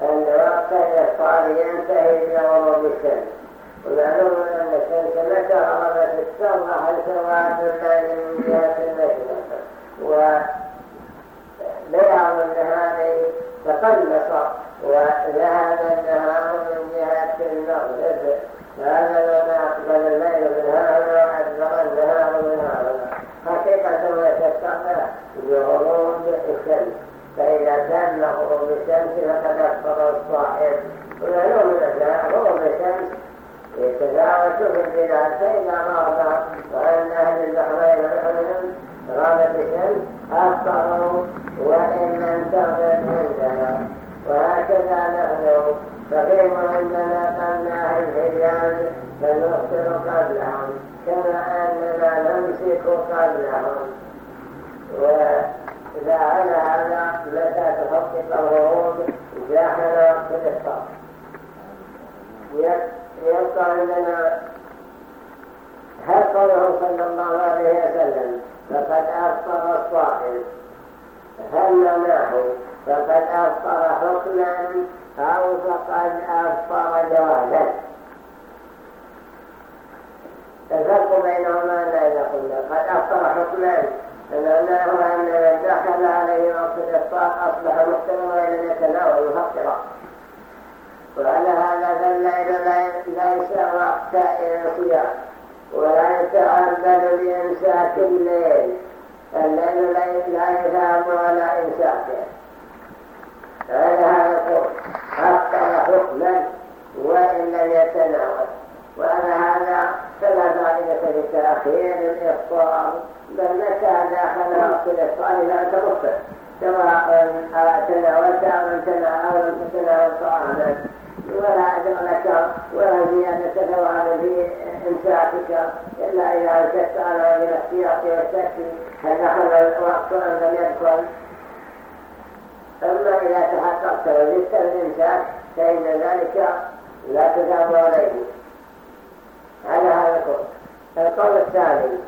أن وقت الإفطار ينتهي بغروب الشمس. ومعلوم أن الشمس متى غربت هل سواد الليل من جهة المشرق. وبياض النهار تقلص وذهب النهار من جهة المغرب. هذا كان غروب الشمس فقد أفطر الصائم ومعلوم أن غروب الشمس يتفاوت في البلاد فإذا غاب وأن أهل البحرين ونحن غابت الشمس أفطروا وإن لم تغرب عندنا وهكذا نحن فقيم عندنا قلنا الحجاز فنفطر قبلهم كما أننا نمسك قبلهم على هذا متى تحقق الغروب جاهل وقت الإفطار يبقى عندنا هل قوله صلى الله عليه وسلم فقد أفطر الصائم هل معناه فقد أفطر حكما أو فقد أفطر جوازا الفرق بينهما لا إذا قلنا قد أفطر حكما فمعناه أن دخل عليه وقت الإفطار أصبح محترما وإن يتناول مفطرا وعلى هذا فالليل ليس وقت الصيام ولا يتعبد بإمساك الليل الليل لا يثاب على إمساكه على هذا القول أفطر حكما وإن لم يتناول وعلى هذا فلا فائدة لتأخير الإفطار بل متى داخل وقت الإفطار لا تبصر. سواء تناولت أو لم تناول طعاما ولا أجر لك ولا زيادة ثواب في إمساكك إلا إذا أمسكت على من الاحتياط والشك هل دخل الوقت أم لم يدخل؟ أما إذا تحققت وجدت الإمساك فإن ذلك لا تثاب عليه. على هذا القول القول الثاني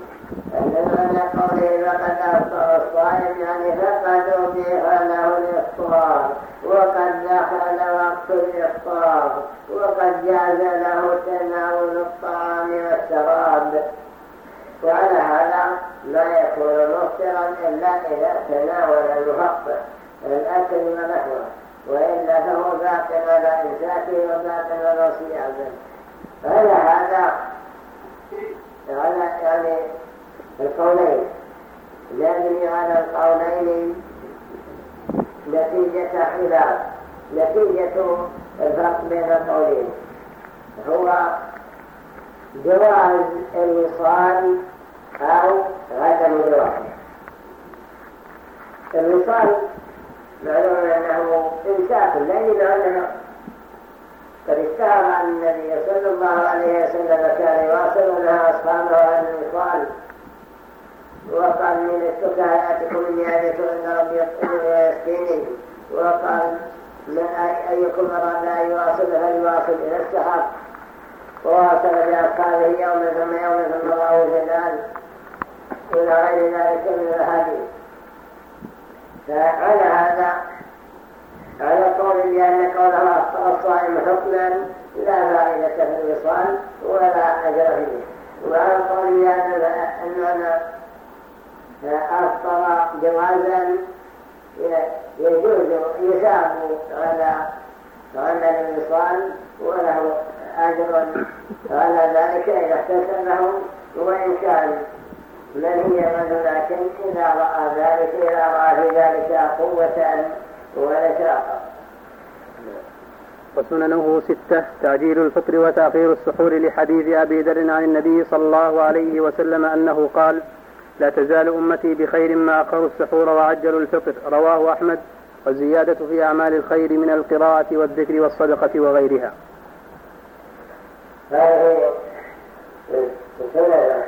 أن معنى قوله فقد أفطر الصائم يعني فقد أبيح له الإفطار وقد دخل وقت الإفطار وقد جاز له تناول الطعام والشراب. وعلى هذا لا يكون مفطرا إلا إذا تناول المفطر الأكل ونحوه وإلا فهو باطل على إمساكه وباطل على صيامه. على هذا يعني القولين. يبني على القولين نتيجة خلاف. نتيجة الفرق بين القولين. هو جواز الوصال أو عدم جوازه الوصال معلوم أنه إمساك. لأنه قد اشتهر عن النبي صلى الله عليه وسلم كان يواصل لها أصحابه عن الوصال وقال من السكاياتكم من يعرف أن ربي يسكيني وقال من أيكم أراد أن يواصل فليواصل إلى السحر وواصل بأصحابه يوما ثم يوما ثم الله جلال إلى غير ذلك من الحديث فعلى هذا على قول بأن قوله الصائم حكما لا فائدة في الوصال ولا أجر فيه. وعلى قول أننا أفطر جوازا يجوز يثاب على على الوصال وله أجر. على ذلك إذا احتسبه وإن كان منهيا لكن إذا رأى ذلك إذا رأى في ذلك قوة وسننه ستة تعجيل الفطر وتأخير السحور لحديث أبي ذر عن النبي صلى الله عليه وسلم أنه قال لا تزال أمتي بخير ما أخروا السحور وعجلوا الفطر. رواه أحمد. والزيادة في أعمال الخير من القراءة والذكر والصدقة وغيرها. هذه سنن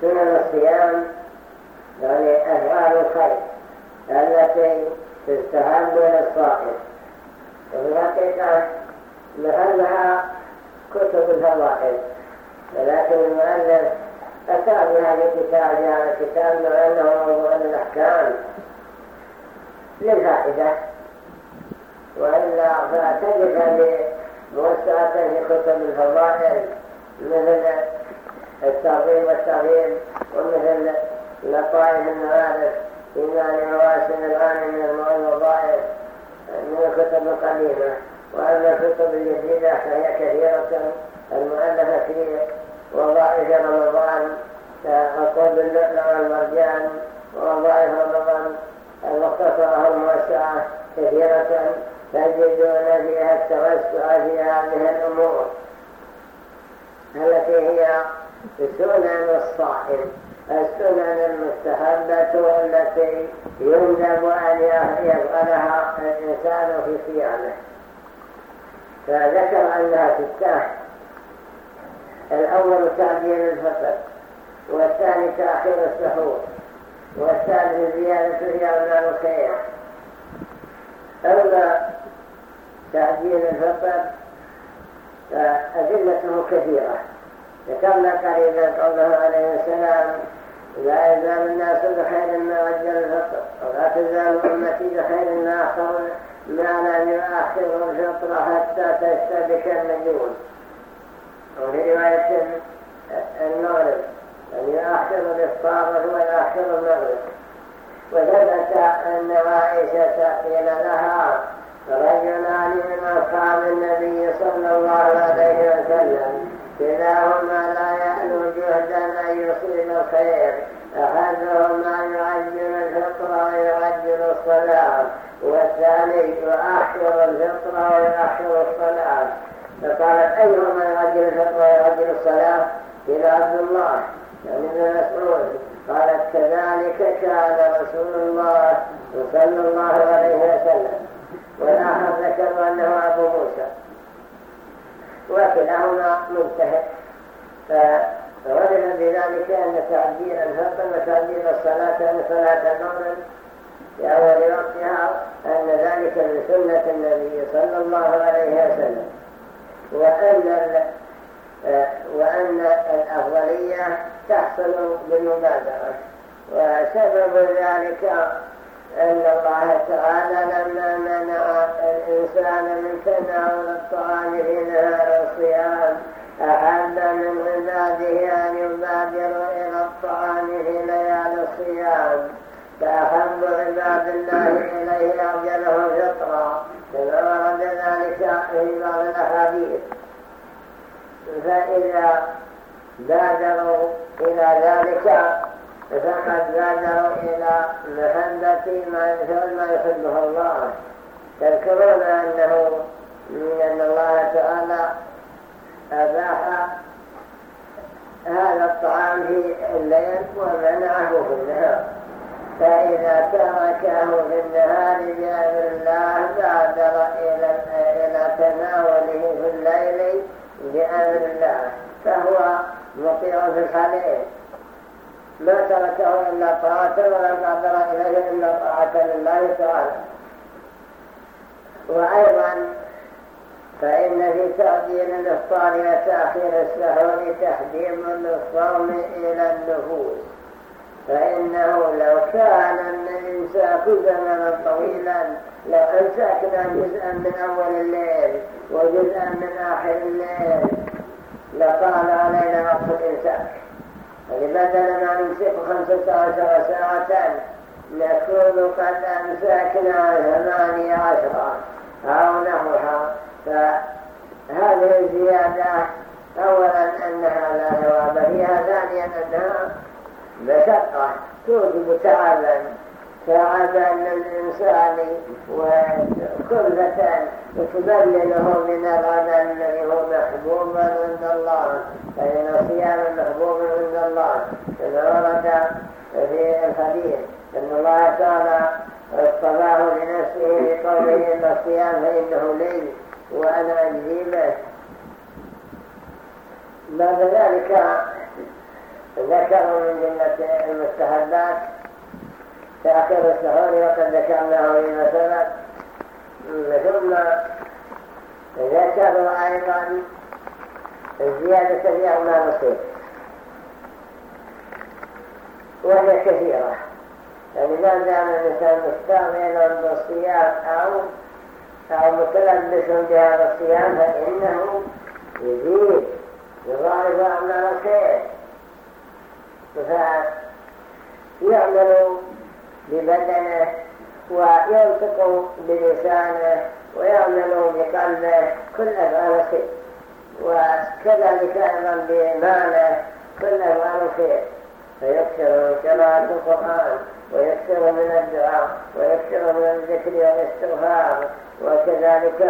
سنن الصيام يعني أفعال الخير. التي تستهب للصائم وفي الحقيقة محلها كتب الفضائل ولكن المؤلف أتى بهذا الكتاب هذا الكتاب مع أنه موضوع الأحكام للفائدة وإلا فتجد موسعة في كتب الفضائل مثل الترغيب والترهيب ومثل لطائف المعارف إيمان رواسل الآن من الوظائف من الكتب القديمة وأما الكتب الجديدة فهي كثيرة المؤلفة في وظائف رمضان كقلب اللؤلؤ والمرجان ووظائف رمضان المختصرة الموسعة كثيرة تجدون فيها التوسع في هذه الأمور التي هي سنن الصائم السنن المستحبة التي يندب أن يفعلها الإنسان في صيامه فذكر أنها ستة الأول تعديل الفطر والثاني تأخير السحور والثالث زيادة أعمال الخير أما تعديل الفطر فأدلته كثيرة ذكرنا قريبا قوله عليه السلام لا يزال الناس بخير ما عجل الفطر ولا تزال أمتي بخير ما أخر ما لم يؤخر الفطر حتى تستبك النجوم. وفي رواية المغرب أن يؤخر الإفطار ويؤخر المغرب. وثبت أن عائشة قيل لها رجلان من أصحاب النبي صلى الله عليه وسلم. كلاهما لا يألو جهدا أن يصيب الخير أحدهما يعجل الفطر ويعجل الصلاة والثاني يؤخر الفطر ويؤخر الصلاة فقالت أيهما يعجل الفطر ويعجل الصلاة إلى عبد الله يعني ابن مسعود قالت كذلك كان رسول الله صلى الله عليه وسلم والآخر ذكر أنه أبو موسى وكلاهما مجتهد فوجد بذلك أن تعديل الفطر وتعديل الصلاة أن صلاة المغرب في أول وقتها أن ذلك من سنة النبي صلى الله عليه وسلم. وأن وأن الأفضلية تحصل بالمبادرة. وسبب ذلك أن الله تعالى لما منع الإنسان من تناول الطعام في نهار الصيام أحب من عباده أن يبادروا إلى الطعام في ليالي الصيام فأحب عباد الله إليه أرجله فطرا كما ورد ذلك في بعض الأحاديث. فإذا بادروا إلى ذلك فقد بادروا إلى محبة ما ما يحبه الله تذكرون أنه من أن الله تعالى أباح هذا الطعام في الليل ومنعه في النهار فإذا تركه في النهار بأمر الله بادر إلى تناوله في الليل بأمر الله فهو مطيع في الحليل ما تركه إلا طاعة ولا بادر إليه إلا طاعة لله تعالى وأيضا فإن في تعديل الإفطار وتأخير السحور تحديم للصوم إلى النفوس فإنه لو كان الإمساك زمنا طويلا لو أمسكنا جزءا من أول الليل وجزءا من آخر الليل. لطال علينا وقت الإمساك. فلبدل ما نمسك خمسة عشر ساعة نكون قد أمسكنا ثمانية عشرة أو نحوها فهذه الزيادة أولا أنها لا ثواب فيها ثانيا أنها مشقة توجب تعبا. تعبا للإنسان وكلة تبلله من العمل الذي هو محبوب عند الله. فإن الصيام محبوب عند الله. كما ورد في الحديث. أن الله تعالى اصطفاه لنفسه بقوله إن الصيام فإنه لي وأنا أجزي به بعد ذلك ذكروا من جملة المستحبات تأخير السحور وقد ذكرناه فيما سبق ثم ذكروا أيضا الزيادة في أعمال الصيف وهي كثيرة. يعني ما دام الإنسان مستغنيا بالصيام أو أو متلبس بهذا الصيام فإنه يزيد يضاعف أعمال الخير. فيعمل ببدنه وينطق بلسانه ويعمل بقلبه كل أفعال الخير وكذلك أيضا بماله كل أفعال الخير فيكثر من قراءة القرآن ويكثر من الدعاء ويكثر من الذكر والإستغفار. وكذلك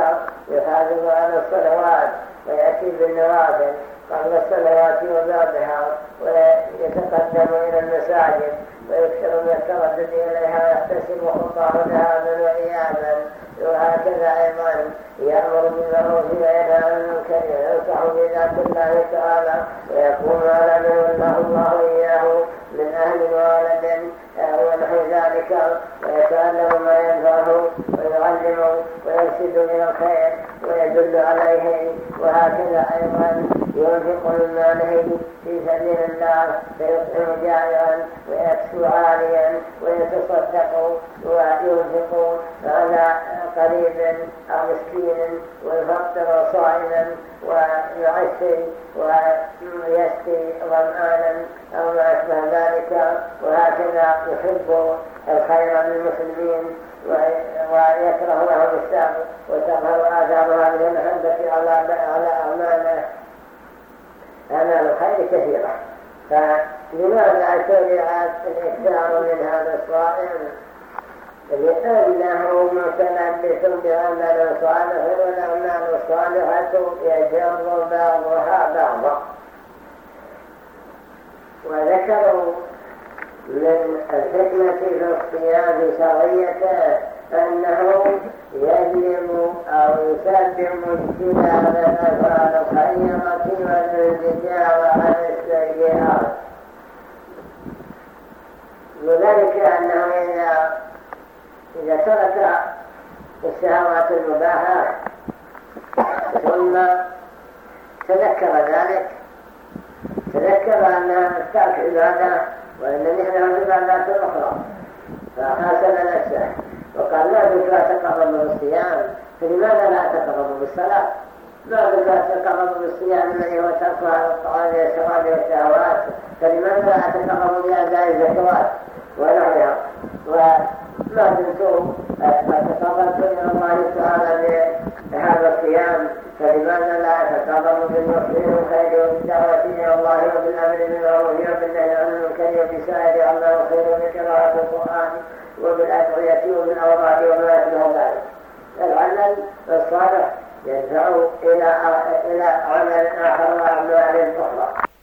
يحافظ على الصلوات ويأتي بالنوافل قبل الصلوات وبعدها ويتقدم إلى المساجد. ويكثر من التردد إليها ويحتسب خطاه ذهابا وإيابا وهكذا أيضا يأمر بالمعروف وينهى عن المنكر وينصح بذات الله تعالى ويكون على من ولاه الله إياه من أهل وولد ونحو ذلك. ويتعلم ما ينفعه ويعلم ويرشد إلى الخير ويدل عليه. وهكذا أيضا ينفق من ماله في سبيل الله فيطعم جائعا ويكسو عاليا ويتصدق وينفق على قريب أو مسكين ويفطر صائما ويعشي ويسقي ظمآنا أو ما أشبه ذلك. وهكذا يحب الخير للمسلمين ويكره لهم الشر وتظهر آثار هذه المحبة على أعماله أعمال الخير كثيرة. فلماذا شرع الإكثار من هذا الصائم؟ لأنه متلبس بعمل صالح والأعمال الصالحة يجر بعضها بعضا وذكروا من الحكمة في الصيام شرعية أنه يجلب أو يسبب اجتناب الأفعال الخيرة والانزجار عن السيئات وذلك أنه إذا إذا ترك الشهوات المباحة ثم تذكر ذلك تذكر أنها ترك عبادة وأن نحن عبادات أخرى فحاسب نفسه. وقال لا بك لا تقرب بالصيام. فلماذا لا تقرب بالصلاة؟ ما بك لا تقرب بالصيام الذي هو تركها الطعام والشراب والشهوات. فلماذا لا تقرب بأداء الزكوات ونحوها وما دمت تقربت إلى الله تعالى بهذا الصيام فلماذا لا اتقرب بالمحسن الخير وبالدعوه إلى الله وبالامر بالمعروف وبالنهي عن المنكر وبسائر عما الخير بقراءه القران وبالادعيه وبالاوراق وما يشبه ذلك العمل الصالح يدفع إلى عمل اخر واعمال أخرى